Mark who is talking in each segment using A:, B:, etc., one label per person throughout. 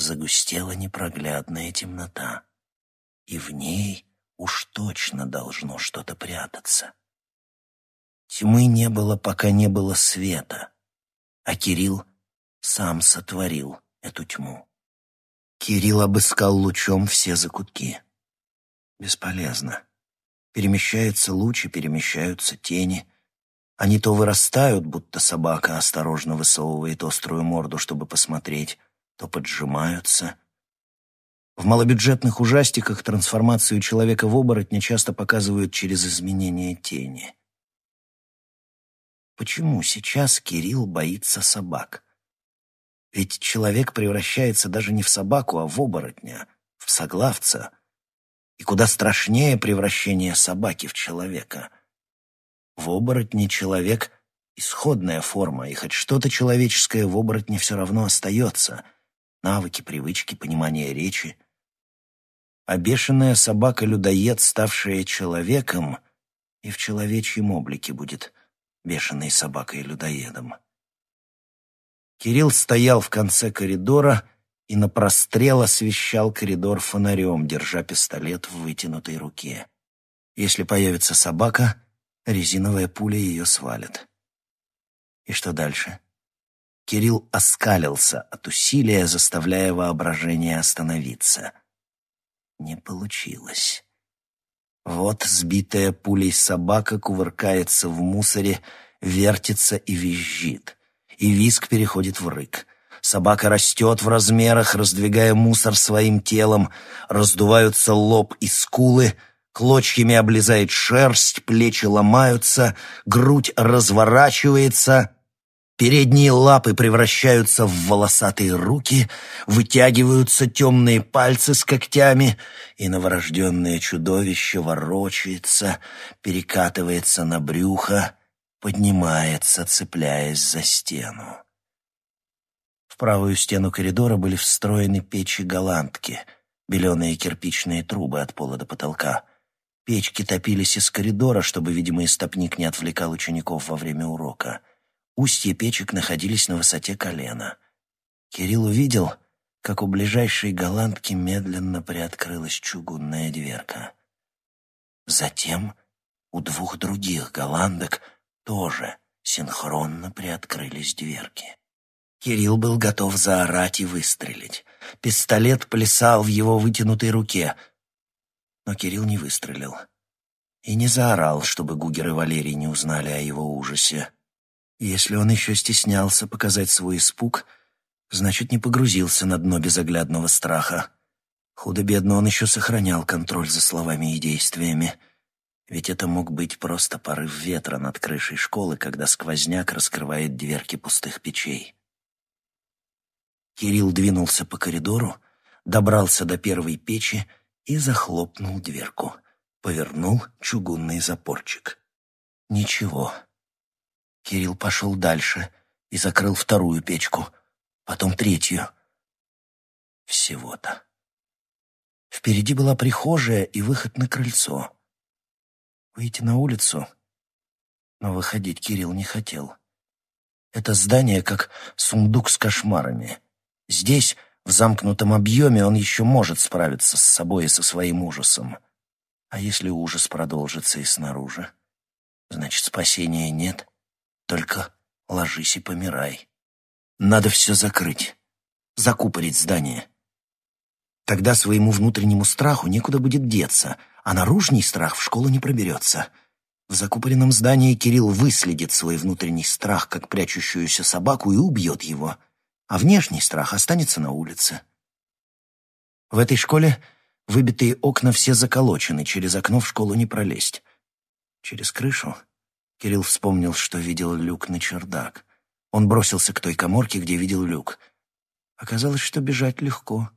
A: загустела непроглядная темнота, и в ней уж точно должно что-то прятаться. Тьмы не было, пока не было света, а Кирилл сам сотворил эту тьму. Кирилл обыскал лучом все закутки. Бесполезно. Перемещается луч и перемещаются тени. Они то вырастают, будто собака осторожно высовывает острую морду, чтобы посмотреть, то поджимаются. В малобюджетных ужастиках трансформацию человека в оборотня часто показывают через изменение тени. Почему сейчас Кирилл боится собак? Ведь человек превращается даже не в собаку, а в оборотня, в соглавца. И куда страшнее превращение собаки в человека. В оборотне человек — исходная форма, и хоть что-то человеческое в оборотне все равно остается. Навыки, привычки, понимание речи. А бешеная собака-людоед, ставшая человеком, и в человечьем облике будет бешеной собакой-людоедом. Кирилл стоял в конце коридора и на прострел освещал коридор фонарем, держа пистолет в вытянутой руке. Если появится собака, резиновая пуля ее свалит. И что дальше? Кирилл оскалился от усилия, заставляя воображение остановиться. Не получилось. Вот сбитая пулей собака кувыркается в мусоре, вертится и визжит и виск переходит в рык. Собака растет в размерах, раздвигая мусор своим телом, раздуваются лоб и скулы, клочьями облезает шерсть, плечи ломаются, грудь разворачивается, передние лапы превращаются в волосатые руки, вытягиваются темные пальцы с когтями, и новорожденное чудовище ворочается, перекатывается на брюхо, поднимается, цепляясь за стену. В правую стену коридора были встроены печи-голландки, беленые кирпичные трубы от пола до потолка. Печки топились из коридора, чтобы, видимо, истопник не отвлекал учеников во время урока. Устья печек находились на высоте колена. Кирилл увидел, как у ближайшей голландки медленно приоткрылась чугунная дверка. Затем у двух других голландок — тоже синхронно приоткрылись дверки. Кирилл был готов заорать и выстрелить. Пистолет плясал в его вытянутой руке. Но Кирилл не выстрелил. И не заорал, чтобы Гугер и Валерий не узнали о его ужасе. Если он еще стеснялся показать свой испуг, значит, не погрузился на дно безоглядного страха. Худо-бедно он еще сохранял контроль за словами и действиями. Ведь это мог быть просто порыв ветра над крышей школы, когда сквозняк раскрывает дверки пустых печей. Кирилл двинулся по коридору, добрался до первой печи и захлопнул дверку. Повернул чугунный запорчик. Ничего. Кирилл пошел дальше и закрыл вторую печку, потом третью. Всего-то. Впереди была прихожая и выход на крыльцо выйти на улицу, но выходить Кирилл не хотел. Это здание как сундук с кошмарами. Здесь, в замкнутом объеме, он еще может справиться с собой и со своим ужасом. А если ужас продолжится и снаружи? Значит, спасения нет, только ложись и помирай. Надо все закрыть, закупорить здание. Тогда своему внутреннему страху некуда будет деться — а наружный страх в школу не проберется. В закупоренном здании Кирилл выследит свой внутренний страх, как прячущуюся собаку, и убьет его, а внешний страх останется на улице. В этой школе выбитые окна все заколочены, через окно в школу не пролезть. Через крышу Кирилл вспомнил, что видел люк на чердак. Он бросился к той коморке, где видел люк. Оказалось, что бежать легко.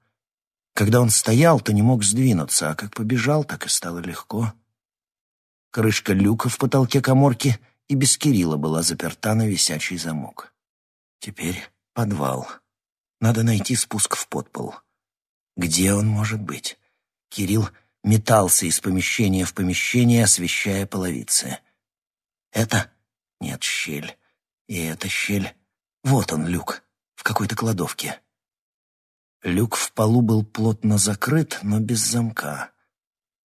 A: Когда он стоял, то не мог сдвинуться, а как побежал, так и стало легко. Крышка люка в потолке коморки и без Кирилла была заперта на висячий замок. Теперь подвал. Надо найти спуск в подпол. Где он может быть? Кирилл метался из помещения в помещение, освещая половицы. Это? Нет, щель. И эта щель. Вот он, люк, в какой-то кладовке. Люк в полу был плотно закрыт, но без замка.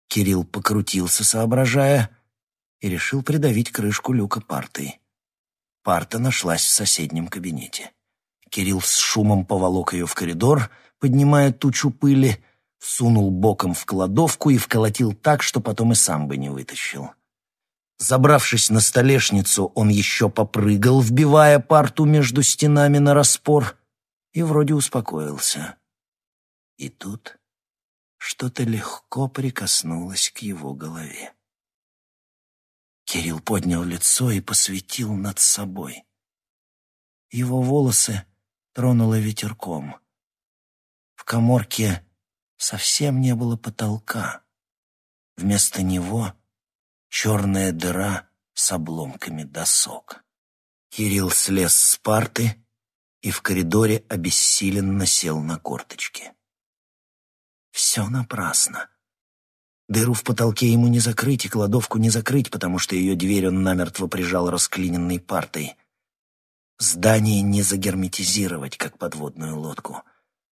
A: Кирилл покрутился, соображая, и решил придавить крышку люка партой. Парта нашлась в соседнем кабинете. Кирилл с шумом поволок ее в коридор, поднимая тучу пыли, сунул боком в кладовку и вколотил так, что потом и сам бы не вытащил. Забравшись на столешницу, он еще попрыгал, вбивая парту между стенами на распор, и вроде успокоился. И тут что-то легко прикоснулось к его голове. Кирилл поднял лицо и посветил над собой. Его волосы тронуло ветерком. В коморке совсем не было потолка. Вместо него черная дыра с обломками досок. Кирилл слез с парты и в коридоре обессиленно сел на корточки. Все напрасно. Дыру в потолке ему не закрыть и кладовку не закрыть, потому что ее дверь он намертво прижал расклиненной партой. Здание не загерметизировать, как подводную лодку.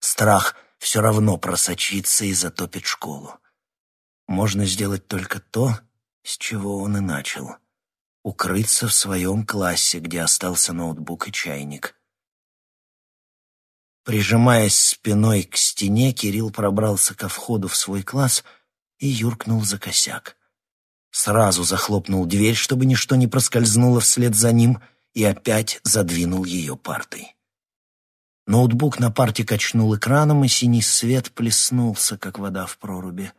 A: Страх все равно просочится и затопит школу. Можно сделать только то, с чего он и начал. Укрыться в своем классе, где остался ноутбук и чайник. Прижимаясь спиной к стене, Кирилл пробрался ко входу в свой класс — и юркнул за косяк. Сразу захлопнул дверь, чтобы ничто не проскользнуло вслед за ним, и опять задвинул ее партой. Ноутбук на парте качнул экраном, и синий свет плеснулся, как вода в проруби.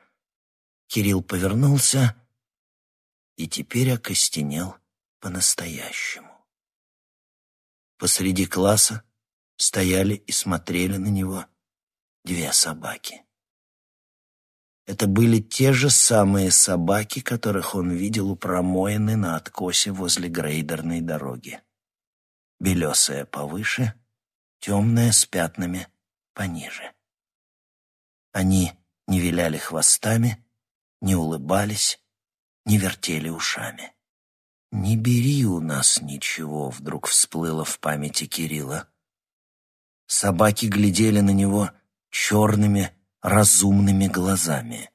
A: Кирилл повернулся и теперь окостенел по-настоящему. Посреди класса стояли и смотрели на него две собаки. Это были те же самые собаки, которых он видел у промоины на откосе возле грейдерной дороги. Белесая повыше, темная с пятнами пониже. Они не виляли хвостами, не улыбались, не вертели ушами. «Не бери у нас ничего», — вдруг всплыло в памяти Кирилла. Собаки глядели на него черными, разумными глазами.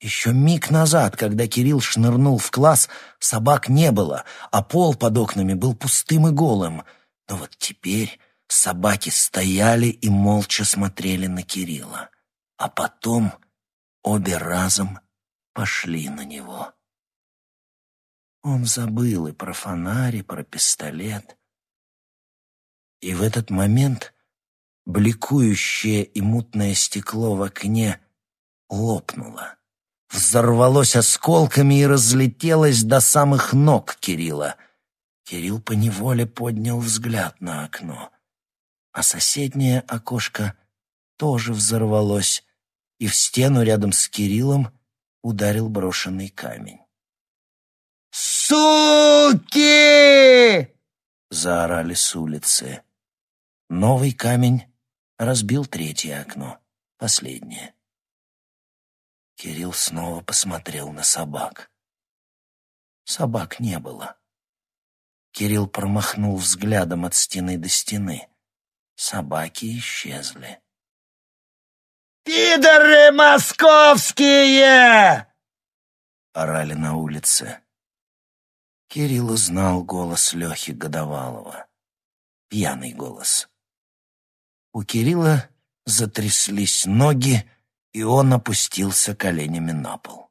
A: Еще миг назад, когда Кирилл шнырнул в класс, собак не было, а пол под окнами был пустым и голым. Но вот теперь собаки стояли и молча смотрели на Кирилла. А потом обе разом пошли на него. Он забыл и про фонарь, и про пистолет. И в этот момент бликующее и мутное стекло в окне лопнуло. Взорвалось осколками и разлетелось до самых ног Кирилла. Кирилл поневоле поднял взгляд на окно. А соседнее окошко тоже взорвалось, и в стену рядом с Кириллом ударил брошенный камень. «Суки!» — заорали с улицы. Новый камень разбил третье окно, последнее. Кирилл снова посмотрел на собак. Собак не было. Кирилл промахнул взглядом от стены до стены. Собаки исчезли. «Пидоры московские!» — орали на улице. Кирилл узнал голос Лехи Годовалова. Пьяный голос. У Кирилла затряслись ноги, и он опустился коленями на пол.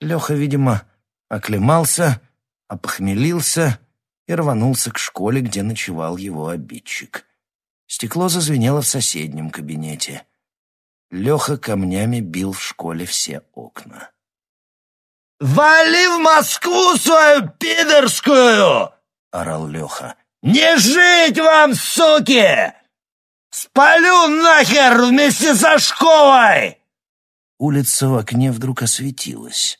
A: Леха, видимо, оклемался, опохмелился и рванулся к школе, где ночевал его обидчик. Стекло зазвенело в соседнем кабинете. Леха камнями бил в школе все окна. «Вали в Москву свою пидорскую!» — орал Леха. «Не жить вам, суки! Спалю нахер вместе со школой!» Улица в окне вдруг осветилась.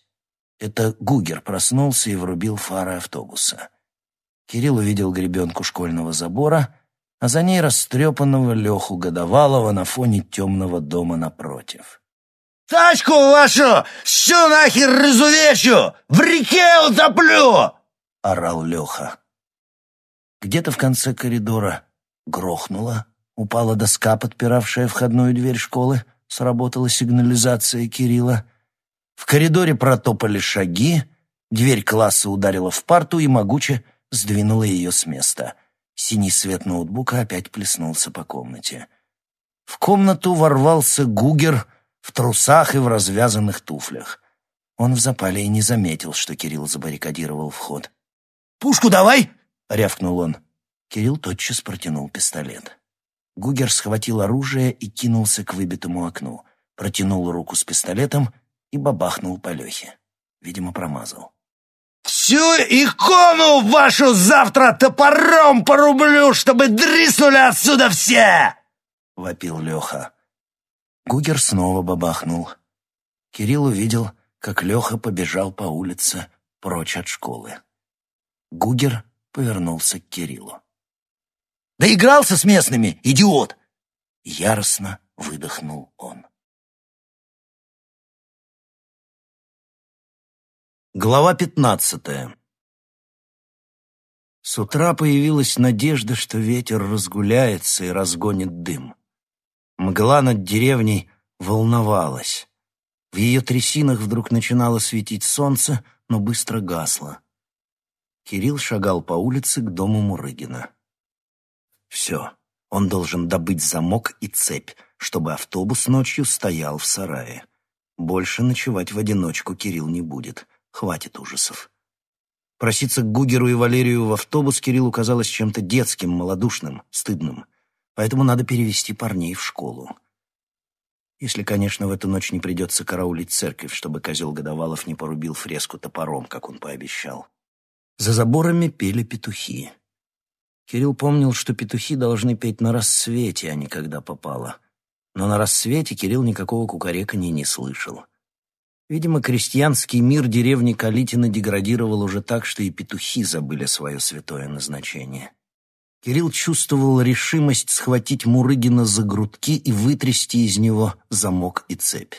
A: Это Гугер проснулся и врубил фары автобуса. Кирилл увидел гребенку школьного забора, а за ней растрепанного Леху Годовалова на фоне темного дома напротив. «Тачку вашу всю нахер разувечу! В реке утоплю!» — орал Леха. Где-то в конце коридора грохнуло, упала доска, подпиравшая входную дверь школы, сработала сигнализация Кирилла. В коридоре протопали шаги, дверь класса ударила в парту и могуче сдвинула ее с места. Синий свет ноутбука опять плеснулся по комнате. В комнату ворвался Гугер в трусах и в развязанных туфлях. Он в запале и не заметил, что Кирилл забаррикадировал вход. «Пушку давай!» — рявкнул он. Кирилл тотчас протянул пистолет. Гугер схватил оружие и кинулся к выбитому окну, протянул руку с пистолетом и бабахнул по Лехе. Видимо, промазал.
B: «Всю икону вашу завтра топором порублю, чтобы дриснули отсюда все!» — вопил Леха.
A: Гугер снова бабахнул. Кирилл увидел, как Леха побежал по улице прочь от школы. Гугер повернулся к Кириллу.
B: «Да игрался с местными, идиот!»
A: Яростно выдохнул он. Глава пятнадцатая С утра появилась надежда, что ветер разгуляется и разгонит дым. Мгла над деревней волновалась. В ее трясинах вдруг начинало светить солнце, но быстро гасло. Кирилл шагал по улице к дому Мурыгина. Все, он должен добыть замок и цепь, чтобы автобус ночью стоял в сарае. Больше ночевать в одиночку Кирилл не будет. Хватит ужасов. Проситься к Гугеру и Валерию в автобус Кириллу казалось чем-то детским, малодушным, стыдным. Поэтому надо перевести парней в школу. Если, конечно, в эту ночь не придется караулить церковь, чтобы козел Годовалов не порубил фреску топором, как он пообещал. За заборами пели петухи. Кирилл помнил, что петухи должны петь на рассвете, а не когда попало. Но на рассвете Кирилл никакого кукарекания не слышал. Видимо, крестьянский мир деревни Калитина деградировал уже так, что и петухи забыли свое святое назначение. Кирилл чувствовал решимость схватить Мурыгина за грудки и вытрясти из него замок и цепь.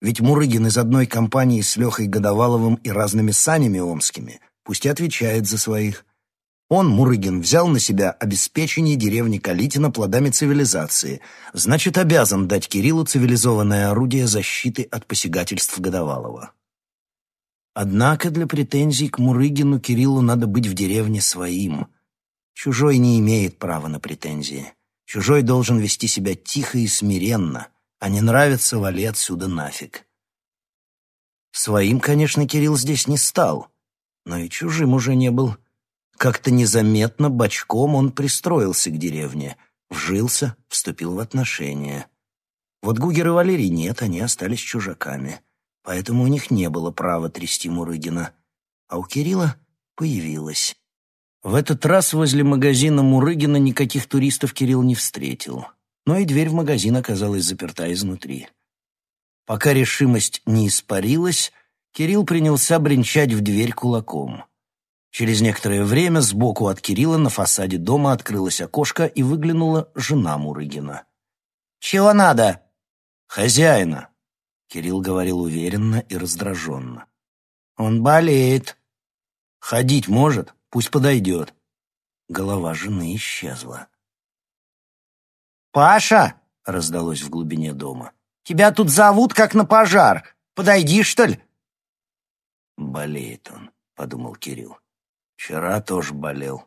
A: Ведь Мурыгин из одной компании с Лехой Годоваловым и разными санями омскими, пусть и отвечает за своих. Он, Мурыгин, взял на себя обеспечение деревни Калитина плодами цивилизации, значит, обязан дать Кириллу цивилизованное орудие защиты от посягательств Годовалова. Однако для претензий к Мурыгину Кириллу надо быть в деревне своим. Чужой не имеет права на претензии. Чужой должен вести себя тихо и смиренно, а не нравится вали отсюда нафиг. Своим, конечно, Кирилл здесь не стал, но и чужим уже не был. Как-то незаметно, бочком он пристроился к деревне, вжился, вступил в отношения. Вот Гугер и Валерий нет, они остались чужаками. Поэтому у них не было права трясти Мурыгина. А у Кирилла появилось. В этот раз возле магазина Мурыгина никаких туристов Кирилл не встретил. Но и дверь в магазин оказалась заперта изнутри. Пока решимость не испарилась, Кирилл принялся бренчать в дверь кулаком. Через некоторое время сбоку от Кирилла на фасаде дома открылось окошко и выглянула жена Мурыгина.
B: «Чего надо?»
A: «Хозяина», — Кирилл говорил уверенно и раздраженно.
B: «Он болеет».
A: «Ходить может? Пусть подойдет». Голова жены исчезла.
B: «Паша!» — раздалось в глубине дома. «Тебя тут зовут, как на пожар. Подойди, что ли?»
A: «Болеет он», — подумал Кирилл. Вчера тоже болел.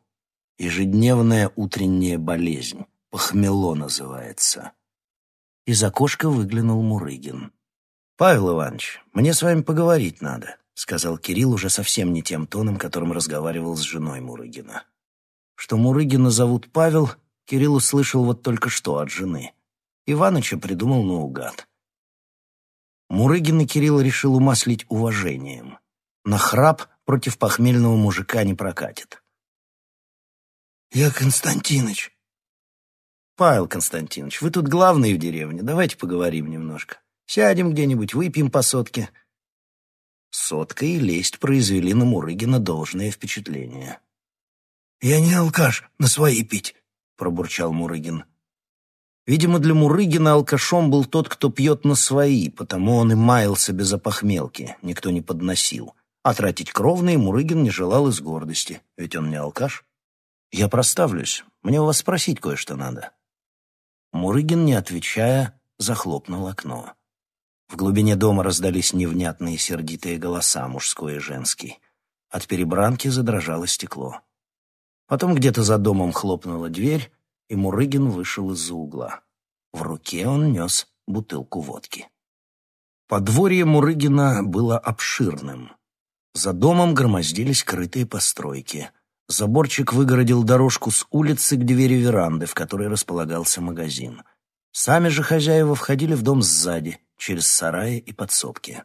A: Ежедневная утренняя болезнь. Похмело называется. Из окошка выглянул Мурыгин. «Павел Иванович, мне с вами поговорить надо», — сказал Кирилл уже совсем не тем тоном, которым разговаривал с женой Мурыгина. Что Мурыгина зовут Павел, Кирилл услышал вот только что от жены. Иваныча придумал наугад. Мурыгина Кирилл решил умаслить уважением. На храп против похмельного мужика не прокатит.
B: «Я Константиныч».
A: «Павел Константинович, вы тут главный в деревне. Давайте поговорим немножко. Сядем где-нибудь, выпьем по сотке». Сотка и лесть произвели на Мурыгина должное впечатление.
B: «Я не алкаш, на свои пить», —
A: пробурчал Мурыгин. Видимо, для Мурыгина алкашом был тот, кто пьет на свои, потому он и маялся без опохмелки, никто не подносил. А тратить кровные Мурыгин не желал из гордости, ведь он не алкаш. «Я проставлюсь. Мне у вас спросить кое-что надо». Мурыгин, не отвечая, захлопнул окно. В глубине дома раздались невнятные сердитые голоса, мужской и женский. От перебранки задрожало стекло. Потом где-то за домом хлопнула дверь, и Мурыгин вышел из-за угла. В руке он нес бутылку водки. Подворье Мурыгина было обширным. За домом громоздились крытые постройки. Заборчик выгородил дорожку с улицы к двери веранды, в которой располагался магазин. Сами же хозяева входили в дом сзади, через сараи и подсобки.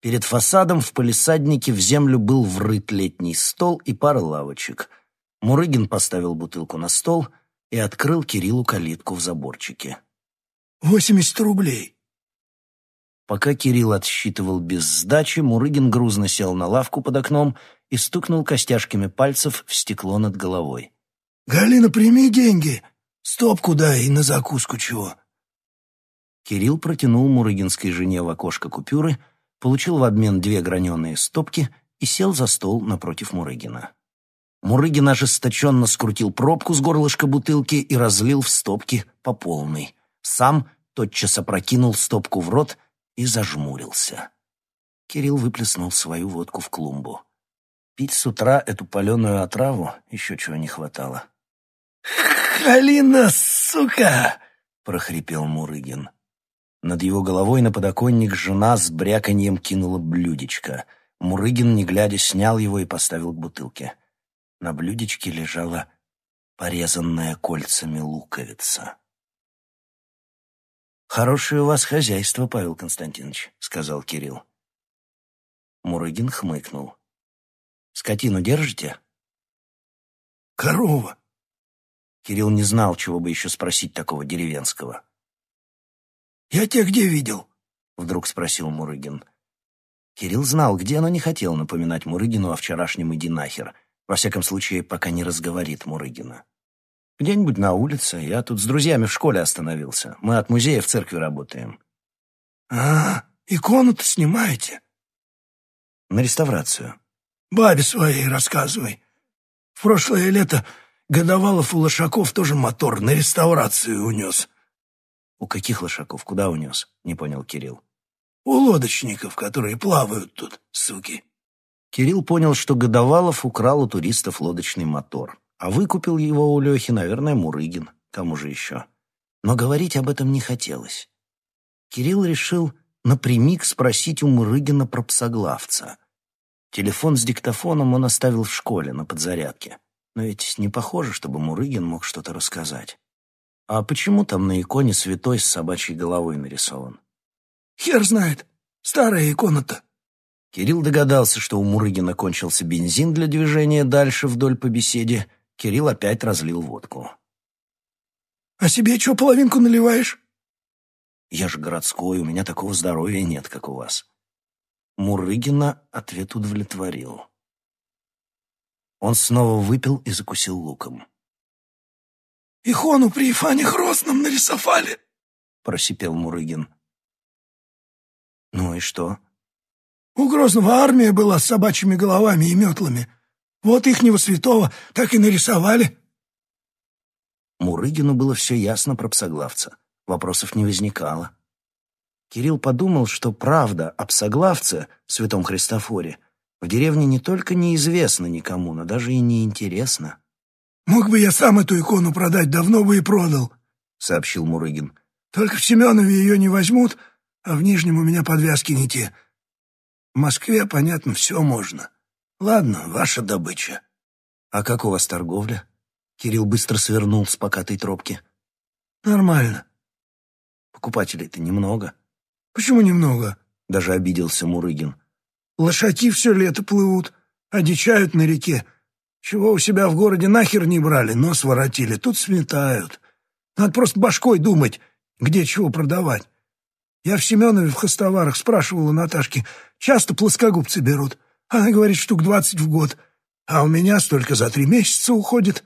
A: Перед фасадом в палисаднике в землю был врыт летний стол и пара лавочек. Мурыгин поставил бутылку на стол и открыл Кириллу калитку в заборчике.
C: «Восемьдесят рублей».
A: Пока Кирилл отсчитывал без сдачи, Мурыгин грузно сел на лавку под окном и стукнул костяшками пальцев в стекло над головой.
C: «Галина, прими деньги. Стопку дай и на закуску чего».
A: Кирилл протянул мурыгинской жене в окошко купюры, получил в обмен две граненые стопки и сел за стол напротив Мурыгина. Мурыгин ожесточенно скрутил пробку с горлышка бутылки и разлил в стопки по полной. Сам тотчас опрокинул стопку в рот и зажмурился. Кирилл выплеснул свою водку в клумбу. Пить с утра эту паленую отраву еще чего не хватало.
C: «Халина, сука!»
A: — прохрипел Мурыгин. Над его головой на подоконник жена с бряканьем кинула блюдечко. Мурыгин, не глядя, снял его и поставил к бутылке. На блюдечке лежала порезанная кольцами луковица. «Хорошее у вас хозяйство, Павел Константинович», — сказал Кирилл. Мурыгин хмыкнул. «Скотину держите?»
C: «Корова».
A: Кирилл не знал, чего бы еще спросить такого деревенского.
C: «Я тебя где видел?»
A: — вдруг спросил Мурыгин. Кирилл знал, где, но не хотел напоминать Мурыгину о вчерашнем «иди нахер», во всяком случае, пока не разговорит Мурыгина. «Где-нибудь на улице. Я тут с друзьями в школе остановился. Мы от музея в церкви работаем».
C: «А, икону-то снимаете?»
A: «На реставрацию».
C: «Бабе своей рассказывай. В прошлое лето Годовалов у Лошаков тоже мотор на реставрацию унес».
A: «У каких лошаков? Куда унес?» — не понял Кирилл.
C: «У лодочников, которые плавают тут, суки».
A: Кирилл понял, что Годовалов украл у туристов лодочный мотор, а выкупил его у Лехи, наверное, Мурыгин, кому же еще. Но говорить об этом не хотелось. Кирилл решил напрямик спросить у Мурыгина про псоглавца. Телефон с диктофоном он оставил в школе на подзарядке. Но ведь не похоже, чтобы Мурыгин мог что-то рассказать. А почему там на иконе святой с собачьей головой нарисован?
C: Хер знает. Старая икона-то.
A: Кирилл догадался, что у Мурыгина кончился бензин для движения дальше вдоль по беседе. Кирилл опять разлил водку.
C: «А себе что, половинку наливаешь?»
A: «Я же городской, у меня такого здоровья нет, как у вас». Мурыгина ответ удовлетворил. Он снова выпил и закусил луком.
C: Ихону при Ифане Хросном нарисовали, —
A: просипел Мурыгин. Ну и что?
C: У Грозного армия была с собачьими головами и метлами. Вот ихнего святого так и нарисовали.
A: Мурыгину было все ясно про псоглавца. Вопросов не возникало. Кирилл подумал, что правда о псоглавце, святом Христофоре, в деревне не только неизвестно никому, но даже и неинтересно.
C: «Мог бы я сам эту икону продать, давно бы и продал», — сообщил Мурыгин. «Только в Семенове ее не возьмут, а в Нижнем у меня подвязки не те. В Москве, понятно, все можно. Ладно, ваша добыча».
A: «А как у вас торговля?» Кирилл быстро свернул с покатой тропки.
C: «Нормально».
A: «Покупателей-то немного».
C: «Почему немного?»
A: — даже обиделся Мурыгин.
C: «Лошаки все лето плывут, одичают на реке, чего у себя в городе нахер не брали, нос воротили, тут сметают. Надо просто башкой думать, где чего продавать. Я в Семенове в хостоварах спрашивал у Наташки, часто плоскогубцы берут. Она говорит, штук двадцать в год. А у меня столько за три месяца уходит.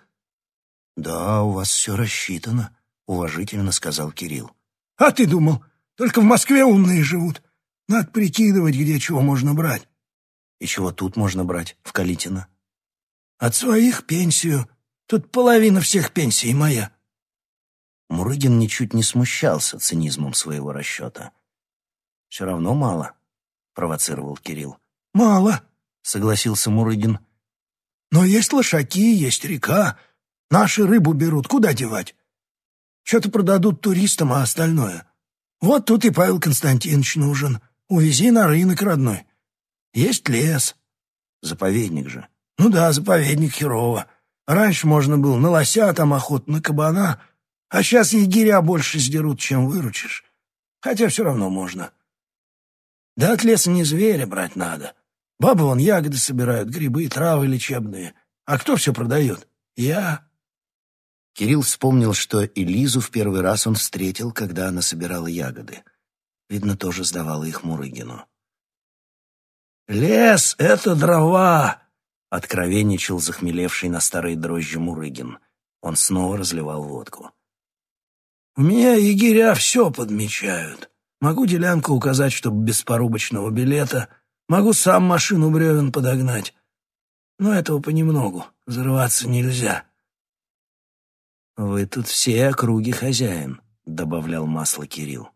A: «Да, у вас все рассчитано», — уважительно сказал Кирилл.
C: «А ты думал, только в Москве умные живут. Надо прикидывать, где чего можно брать».
A: «И чего тут можно брать, в Калитино?»
C: От своих пенсию. Тут половина всех пенсий моя.
A: Мурыгин ничуть не смущался цинизмом своего расчета. «Все равно мало», — провоцировал Кирилл.
C: «Мало», —
A: согласился Мурыгин.
C: «Но есть лошаки, есть река. Наши рыбу берут, куда девать? Что-то продадут туристам, а остальное? Вот тут и Павел Константинович нужен. Увези на рынок, родной. Есть лес.
A: Заповедник же.
C: Ну да, заповедник херово. Раньше можно было на лося там охоту, на кабана, а сейчас егеря больше сдерут, чем выручишь. Хотя все равно можно. Да от леса не зверя брать надо. Бабы вон ягоды собирают, грибы, травы лечебные. А кто все продает? Я.
A: Кирилл вспомнил, что и Лизу в первый раз он встретил, когда она собирала ягоды. Видно, тоже сдавала их Мурыгину.
C: «Лес — это дрова!»
A: — откровенничал захмелевший на старые дрожжи Мурыгин. Он снова разливал водку.
C: «У меня егеря все подмечают. Могу делянку указать, чтобы без порубочного билета. Могу сам машину бревен подогнать. Но этого понемногу. Взрываться нельзя».
A: «Вы тут все округи хозяин», — добавлял масло Кирилл.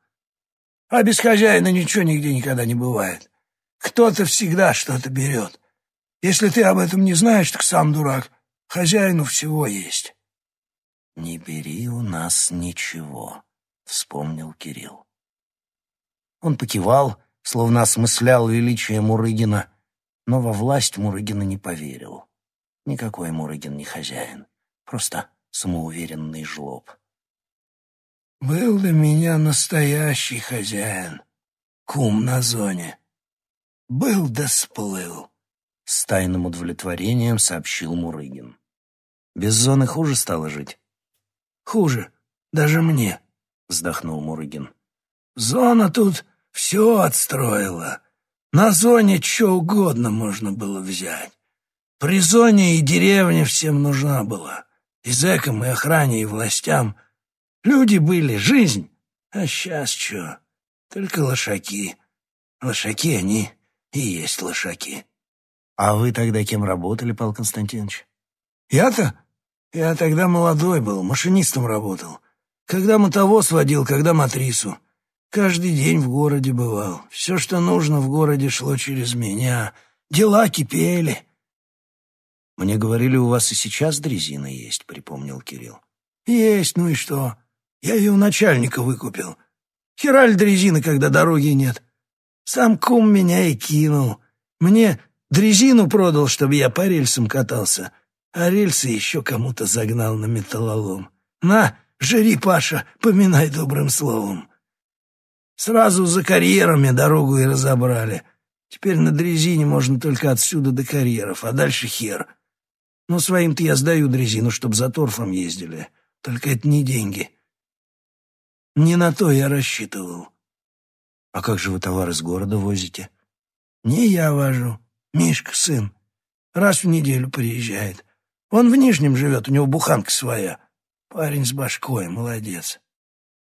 C: «А без хозяина ничего нигде никогда не бывает. Кто-то всегда что-то берет. Если ты об этом не знаешь, так сам дурак. Хозяину всего есть.
A: «Не бери у нас ничего», — вспомнил Кирилл. Он покивал, словно осмыслял величие Мурыгина, но во власть Мурыгина не поверил. Никакой Мурыгин не хозяин, просто самоуверенный жлоб.
C: «Был до меня настоящий хозяин, кум на зоне», был да сплыл.
A: С тайным удовлетворением сообщил Мурыгин. Без зоны хуже стало жить?
C: Хуже. Даже мне, вздохнул Мурыгин. Зона тут все отстроила. На зоне что угодно можно было взять. При зоне и деревне всем нужна была. И зэкам, и охране, и властям. Люди были, жизнь. А сейчас что? Только лошаки. Лошаки они и есть лошаки.
A: А вы тогда кем работали, Павел Константинович?
C: Я-то? Я тогда молодой был, машинистом работал. Когда мотовоз водил, когда матрису. Каждый день в городе бывал. Все, что нужно в городе, шло через меня. Дела кипели.
A: «Мне говорили, у вас и сейчас дрезина есть», — припомнил Кирилл.
C: «Есть, ну и что? Я ее у начальника выкупил. Хераль дрезины, когда дороги нет. Сам кум меня и кинул. Мне дрезину продал, чтобы я по рельсам катался, а рельсы еще кому-то загнал на металлолом. На, жри, Паша, поминай добрым словом. Сразу за карьерами дорогу и разобрали. Теперь на дрезине можно только отсюда до карьеров, а дальше хер. Но своим-то я сдаю дрезину, чтоб за торфом ездили. Только это не деньги. Не на то я рассчитывал.
A: А как же вы товар из города возите?
C: Не я вожу. Мишка, сын. Раз в неделю приезжает. Он в Нижнем живет, у него буханка своя. Парень с башкой, молодец.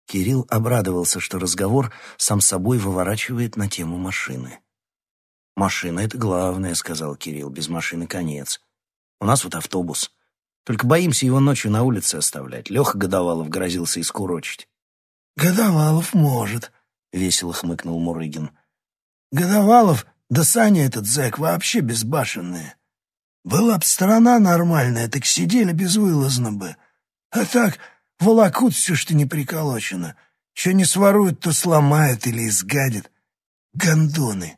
A: Кирилл обрадовался, что разговор сам собой выворачивает на тему машины. «Машина — это главное», — сказал Кирилл. «Без машины конец. У нас вот автобус. Только боимся его ночью на улице оставлять. Леха Годовалов грозился искурочить».
C: «Годовалов может», — весело хмыкнул Мурыгин. «Годовалов, да Саня этот зэк вообще безбашенные. Была б страна нормальная, так сидели безвылазно бы. А так волокут все, что не приколочено. Что не своруют, то сломают или изгадят. Гондоны!»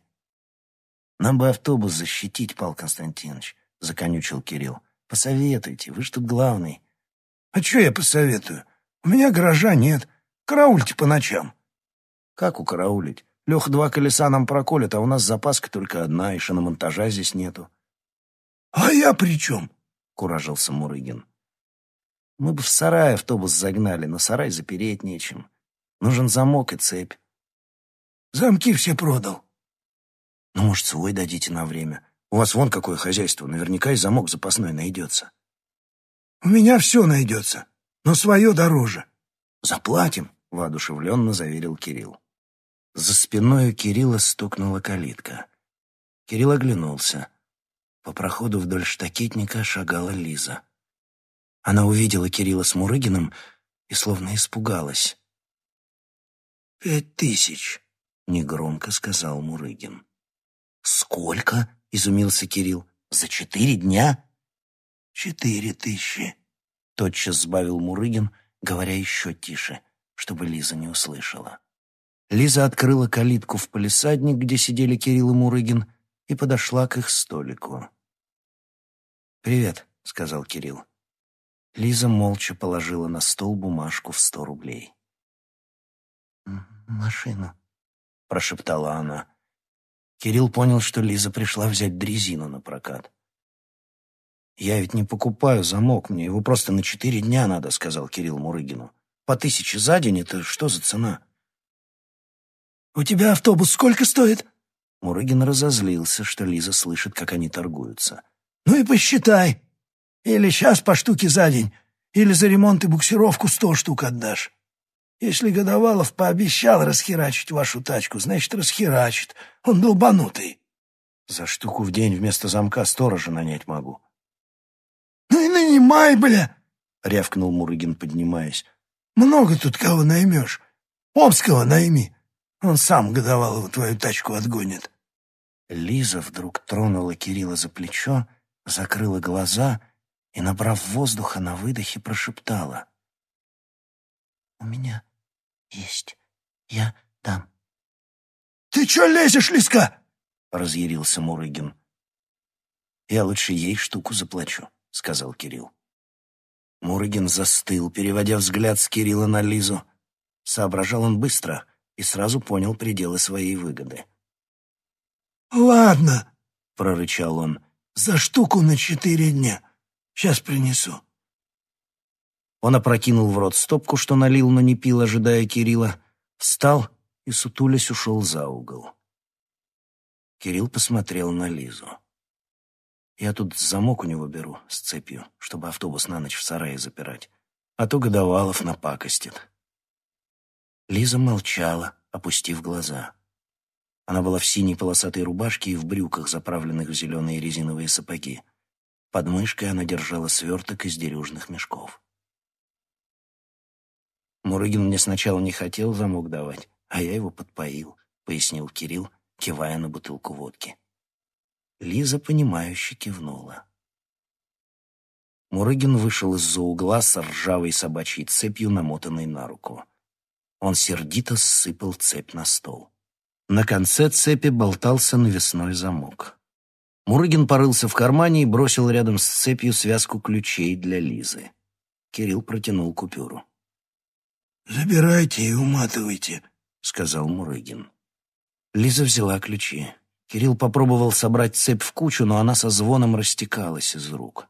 A: «Нам бы автобус защитить, Павел Константинович», — законючил Кирилл. «Посоветуйте, вы ж тут главный».
C: «А что я посоветую? У меня гаража нет. Караульте по ночам».
A: Как укараулить? Леха два колеса нам проколет, а у нас запаска только одна, и шиномонтажа здесь нету.
C: — А я при чем?
A: — куражился Мурыгин. — Мы бы в сарай автобус загнали, но сарай запереть нечем. Нужен замок и цепь.
C: — Замки все продал.
A: — Ну, может, свой дадите на время. У вас вон какое хозяйство, наверняка и замок запасной найдется.
C: — У меня все найдется, но свое дороже.
A: — Заплатим, — воодушевленно заверил Кирилл. За спиной у Кирилла стукнула калитка. Кирилл оглянулся. По проходу вдоль штакетника шагала Лиза. Она увидела Кирилла с Мурыгиным и словно испугалась.
C: «Пять тысяч», —
A: негромко сказал Мурыгин. «Сколько?» — изумился Кирилл. «За четыре дня?»
C: «Четыре тысячи», —
A: тотчас сбавил Мурыгин, говоря еще тише, чтобы Лиза не услышала. Лиза открыла калитку в палисадник, где сидели Кирилл и Мурыгин, и подошла к их столику. «Привет», — сказал Кирилл. Лиза молча положила на стол бумажку в сто рублей.
B: «Машину», —
A: прошептала она. Кирилл понял, что Лиза пришла взять дрезину на прокат. «Я ведь не покупаю замок, мне его просто на четыре дня надо», — сказал Кирилл Мурыгину. «По тысяче за день — это что за цена?»
C: «У тебя автобус сколько стоит?»
A: Мурыгин разозлился, что Лиза слышит, как они торгуются.
C: «Ну и посчитай. Или сейчас по штуке за день, или за ремонт и буксировку сто штук отдашь. Если Годовалов пообещал расхерачить вашу тачку, значит, расхерачит. Он долбанутый».
A: «За штуку в день вместо замка сторожа нанять могу».
C: «Ну и нанимай, бля!»
A: — рявкнул Мурыгин, поднимаясь.
C: «Много тут кого наймешь. Омского найми». Он сам Годовалову твою тачку отгонит.
A: Лиза вдруг тронула Кирилла за плечо, закрыла глаза и, набрав воздуха на выдохе, прошептала.
B: «У меня есть. Я дам».
C: «Ты чё лезешь, Лиска?»
A: — разъярился Мурыгин. «Я лучше ей штуку заплачу», — сказал Кирилл. Мурыгин застыл, переводя взгляд с Кирилла на Лизу. Соображал он быстро — и сразу понял пределы своей выгоды.
C: «Ладно», — прорычал он, — «за штуку на четыре дня. Сейчас принесу».
A: Он опрокинул в рот стопку, что налил, но не пил, ожидая Кирилла, встал и, сутулясь, ушел за угол. Кирилл посмотрел на Лизу. «Я тут замок у него беру с цепью, чтобы автобус на ночь в сарае запирать, а то Годовалов напакостит». Лиза молчала, опустив глаза. Она была в синей полосатой рубашке и в брюках, заправленных в зеленые резиновые сапоги. Под мышкой она держала сверток из дерюжных мешков. Мурыгин мне сначала не хотел замок давать, а я его подпоил, пояснил Кирилл, кивая на бутылку водки. Лиза, понимающе кивнула. Мурыгин вышел из-за угла с ржавой собачьей цепью, намотанной на руку. Он сердито сыпал цепь на стол. На конце цепи болтался навесной замок. Мурыгин порылся в кармане и бросил рядом с цепью связку ключей для Лизы. Кирилл протянул купюру.
C: «Забирайте и уматывайте», — сказал
A: Мурыгин. Лиза взяла ключи. Кирилл попробовал собрать цепь в кучу, но она со звоном растекалась из рук.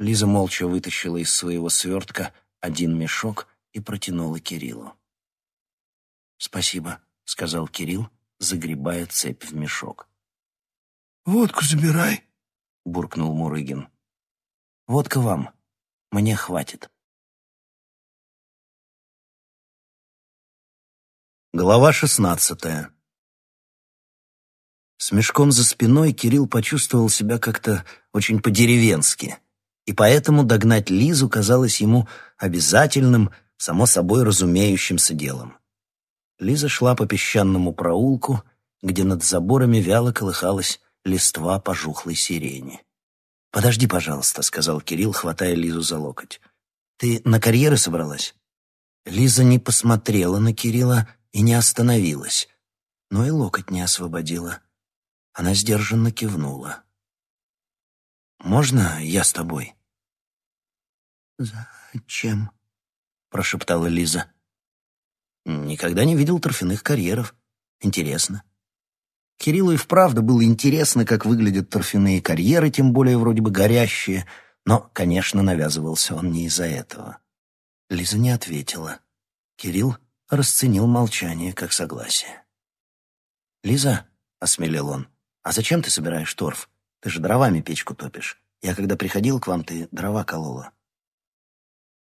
A: Лиза молча вытащила из своего свертка один мешок и протянула Кириллу. «Спасибо», — сказал Кирилл, загребая цепь в мешок.
C: «Водку забирай», —
A: буркнул Мурыгин. «Водка вам. Мне хватит». Глава шестнадцатая С мешком за спиной Кирилл почувствовал себя как-то очень по-деревенски, и поэтому догнать Лизу казалось ему обязательным, само собой разумеющимся делом. Лиза шла по песчаному проулку, где над заборами вяло колыхалась листва пожухлой сирени. «Подожди, пожалуйста», — сказал Кирилл, хватая Лизу за локоть. «Ты на карьеры собралась?» Лиза не посмотрела на Кирилла и не остановилась, но и локоть не освободила. Она сдержанно кивнула. «Можно я с тобой?»
B: «Зачем?»
A: — прошептала Лиза. Никогда не видел торфяных карьеров. Интересно. Кириллу и вправду было интересно, как выглядят торфяные карьеры, тем более вроде бы горящие, но, конечно, навязывался он не из-за этого. Лиза не ответила. Кирилл расценил молчание как согласие. «Лиза», — осмелел он, — «а зачем ты собираешь торф? Ты же дровами печку топишь. Я когда приходил к вам, ты дрова колола».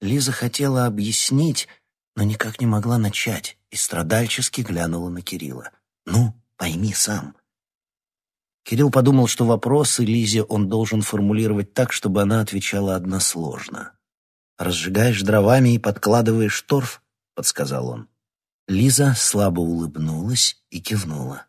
A: Лиза хотела объяснить, но никак не могла начать и страдальчески глянула на Кирилла. «Ну, пойми сам». Кирилл подумал, что вопросы Лизе он должен формулировать так, чтобы она отвечала односложно. разжигаешь дровами и подкладываешь торф», — подсказал он. Лиза слабо улыбнулась и кивнула.